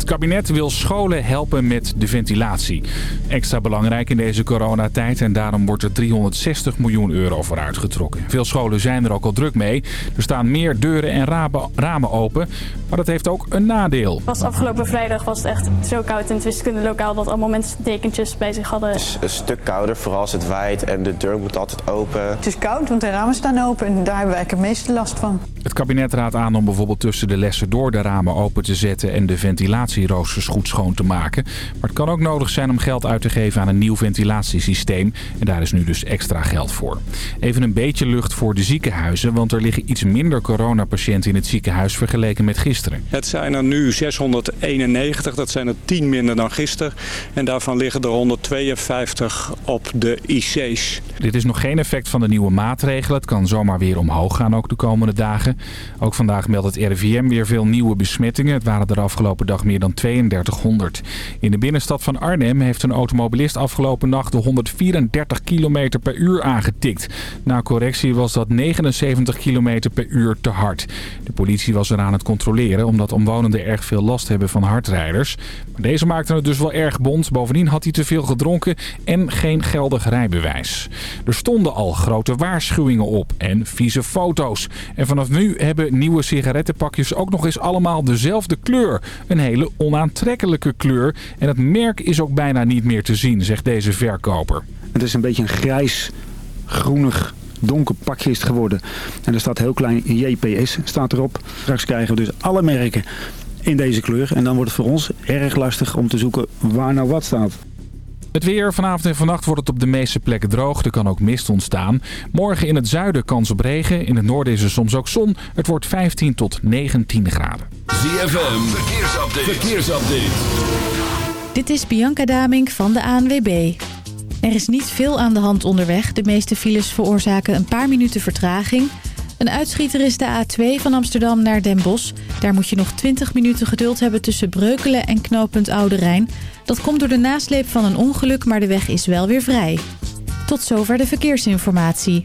Het kabinet wil scholen helpen met de ventilatie. Extra belangrijk in deze coronatijd en daarom wordt er 360 miljoen euro voor uitgetrokken. Veel scholen zijn er ook al druk mee. Er staan meer deuren en ramen open, maar dat heeft ook een nadeel. Pas afgelopen vrijdag was het echt zo koud in het wiskundelokaal dat allemaal mensen dekentjes bij zich hadden. Het is een stuk kouder, vooral als het waait en de deur moet altijd open. Het is koud, want de ramen staan open en daar hebben wij het meeste last van. Het kabinet raadt aan om bijvoorbeeld tussen de lessen door de ramen open te zetten en de ventilatieroosters goed schoon te maken. Maar het kan ook nodig zijn om geld uit te geven aan een nieuw ventilatiesysteem. En daar is nu dus extra geld voor. Even een beetje lucht voor de ziekenhuizen, want er liggen iets minder coronapatiënten in het ziekenhuis vergeleken met gisteren. Het zijn er nu 691, dat zijn er 10 minder dan gisteren. En daarvan liggen er 152 op de IC's. Dit is nog geen effect van de nieuwe maatregelen. Het kan zomaar weer omhoog gaan ook de komende dagen. Ook vandaag meldt het RIVM weer veel nieuwe besmettingen. Het waren er afgelopen dag meer dan 3200. In de binnenstad van Arnhem heeft een automobilist afgelopen nacht de 134 km per uur aangetikt. Na correctie was dat 79 km per uur te hard. De politie was eraan het controleren omdat omwonenden erg veel last hebben van hardrijders. Deze maakte het dus wel erg bond. Bovendien had hij te veel gedronken en geen geldig rijbewijs. Er stonden al grote waarschuwingen op en vieze foto's. En vanaf nu hebben nieuwe sigarettenpakjes ook nog eens allemaal dezelfde kleur. Een hele onaantrekkelijke kleur. En het merk is ook bijna niet meer te zien, zegt deze verkoper. Het is een beetje een grijs, groenig donker pakje is het geworden. En er staat heel klein JPS staat erop. Straks krijgen we dus alle merken in deze kleur. En dan wordt het voor ons erg lastig om te zoeken waar nou wat staat. Het weer. Vanavond en vannacht wordt het op de meeste plekken droog. Er kan ook mist ontstaan. Morgen in het zuiden kans op regen. In het noorden is er soms ook zon. Het wordt 15 tot 19 graden. ZFM. Verkeersupdate. Verkeersupdate. Dit is Bianca Damink van de ANWB. Er is niet veel aan de hand onderweg. De meeste files veroorzaken een paar minuten vertraging. Een uitschieter is de A2 van Amsterdam naar Den Bosch. Daar moet je nog 20 minuten geduld hebben tussen Breukelen en knooppunt Oude Rijn. Dat komt door de nasleep van een ongeluk, maar de weg is wel weer vrij. Tot zover de verkeersinformatie.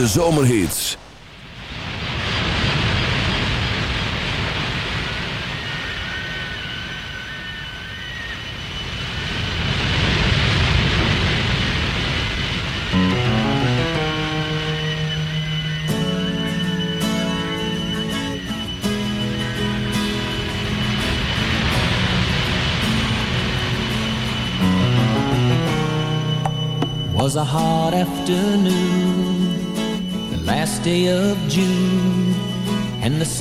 De zomerheets.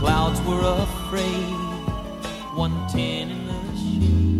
Clouds were afraid, 110 in the shade.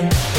Crean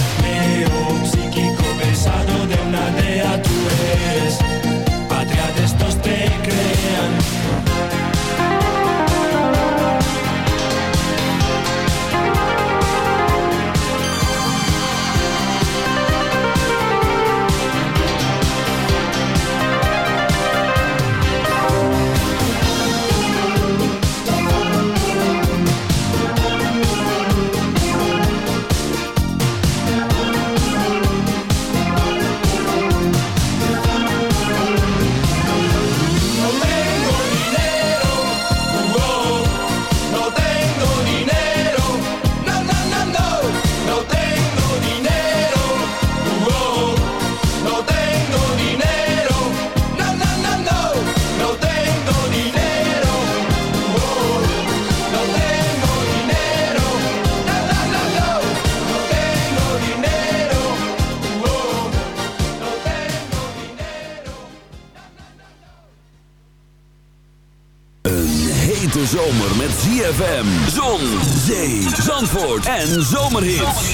en zomerhits.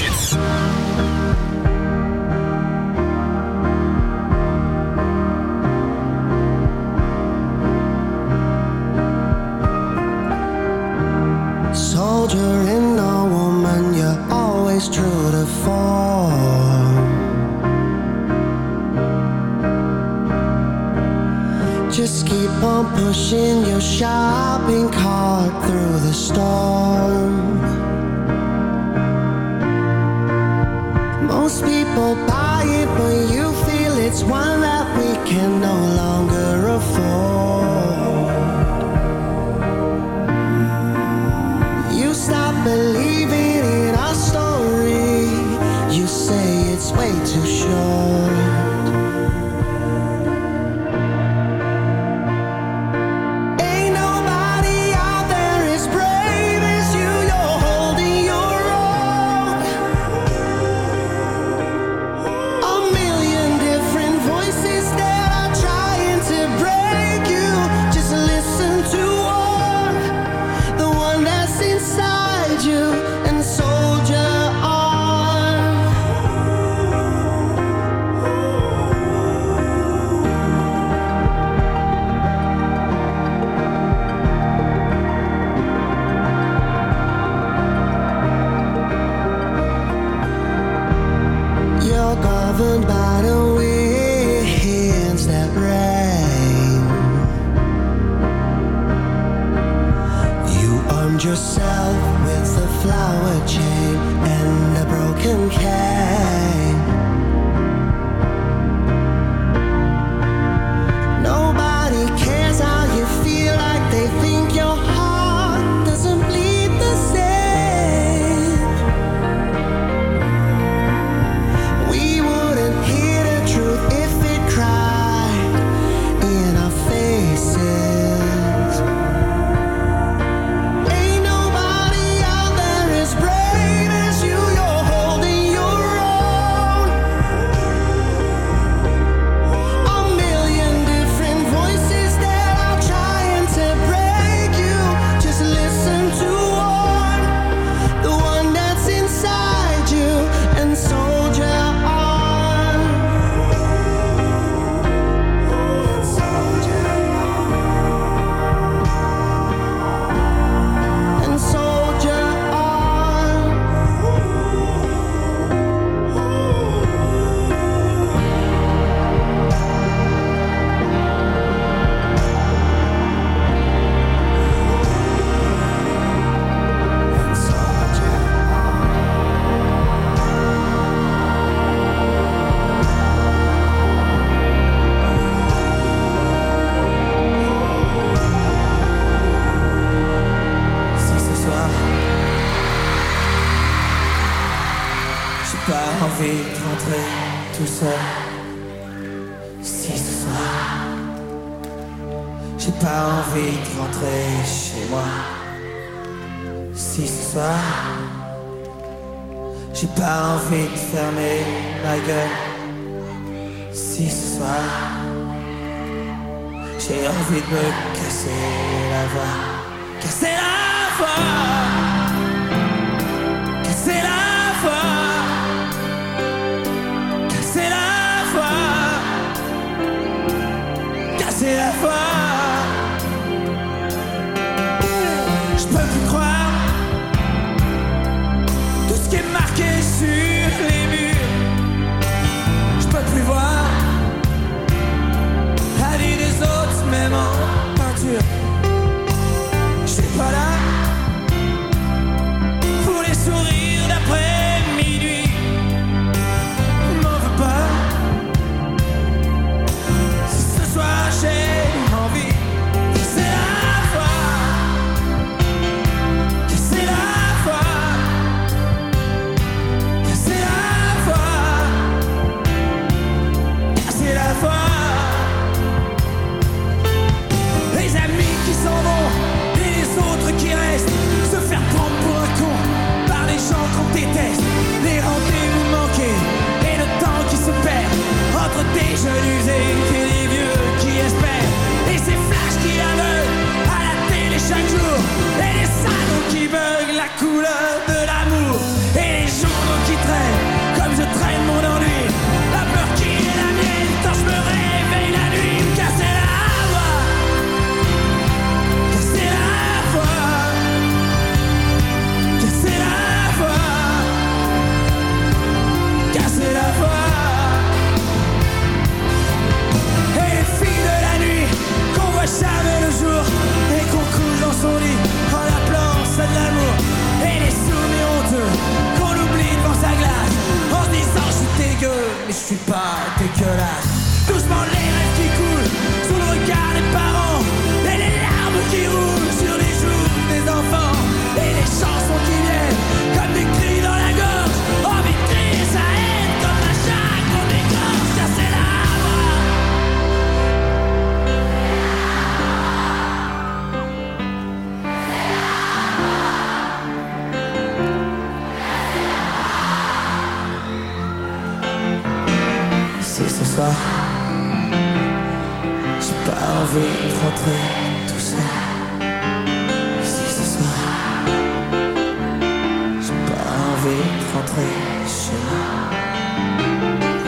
chemin.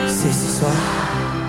C'est ce soir.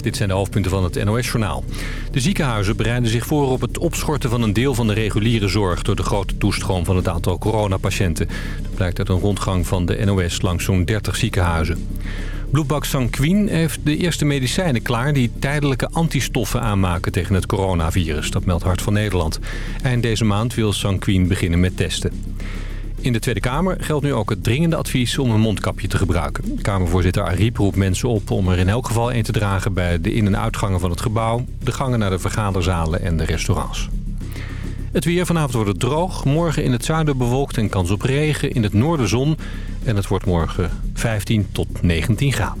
Dit zijn de hoofdpunten van het NOS-journaal. De ziekenhuizen bereiden zich voor op het opschorten van een deel van de reguliere zorg... door de grote toestroom van het aantal coronapatiënten. Dat blijkt uit een rondgang van de NOS langs zo'n 30 ziekenhuizen. Bloedbak Sanquin heeft de eerste medicijnen klaar... die tijdelijke antistoffen aanmaken tegen het coronavirus. Dat meldt Hart van Nederland. Eind deze maand wil Sanquin beginnen met testen. In de Tweede Kamer geldt nu ook het dringende advies om een mondkapje te gebruiken. Kamervoorzitter Ariep roept mensen op om er in elk geval een te dragen... bij de in- en uitgangen van het gebouw, de gangen naar de vergaderzalen en de restaurants. Het weer vanavond wordt het droog. Morgen in het zuiden bewolkt en kans op regen. In het noorden zon. En het wordt morgen 15 tot 19 graden.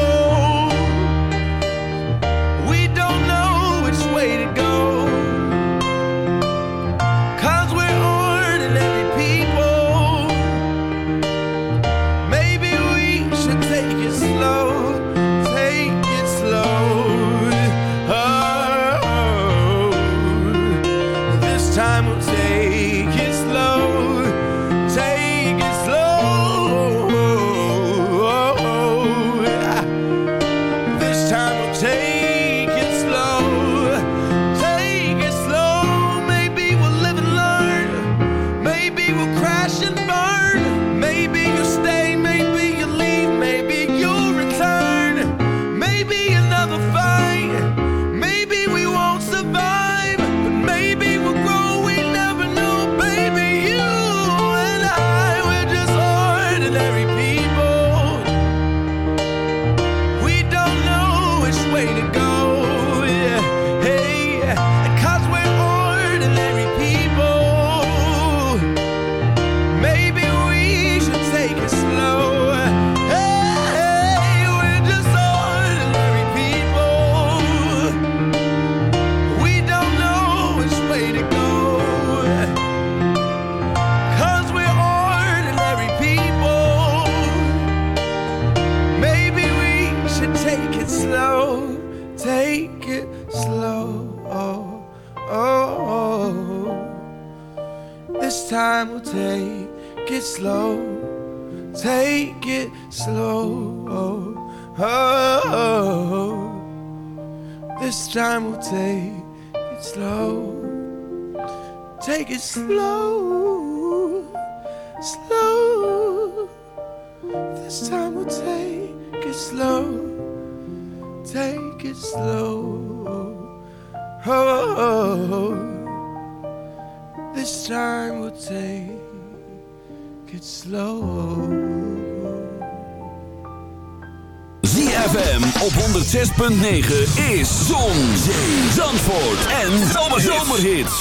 106.9 is Zon, Zee, Zandvoort en Zomerhits. de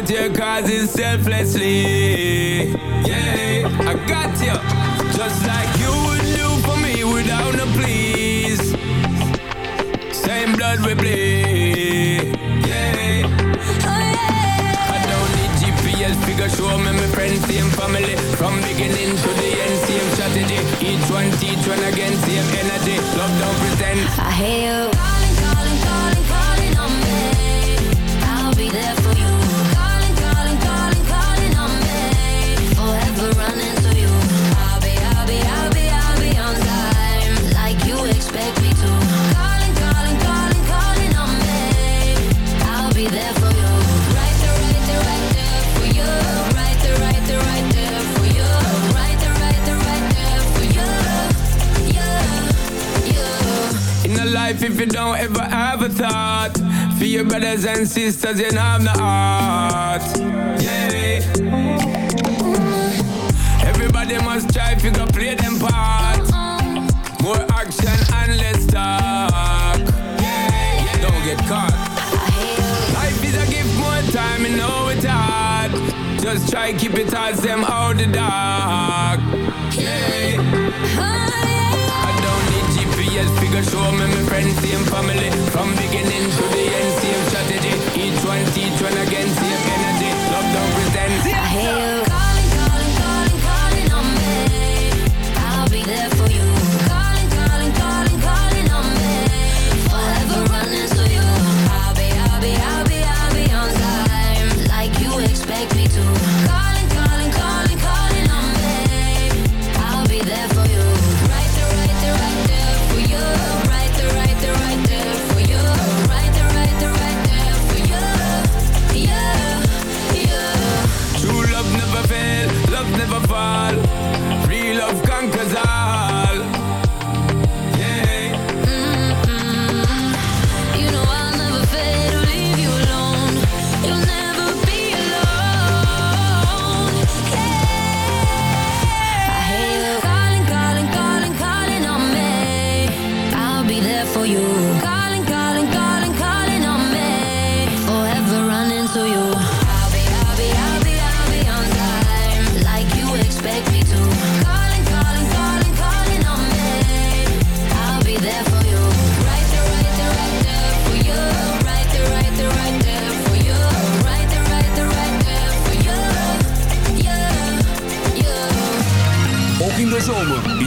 out your causes selflessly. Yeah, I got you. Just like you would do for me without a please. Same blood we bleed. Yeah. Oh, yeah. I don't need GPS figure show me my friends, same family. From beginning to the end, same strategy. Each one teach one again, same energy. Love don't pretend. I hear you. life if you don't ever have a thought. For your brothers and sisters, you know I'm the heart. Yeah. Everybody must try if you go play them part. More action and less talk. Don't get caught. Life is a gift, more time, you know it's hard. Just try keep it as them out the dark. to show me my friends, same family. From beginning to the end, same strategy. Each one each one again, same energy. Love don't present. I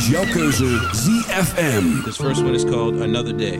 is jouw keuze ZFM. This first one is called Another Day.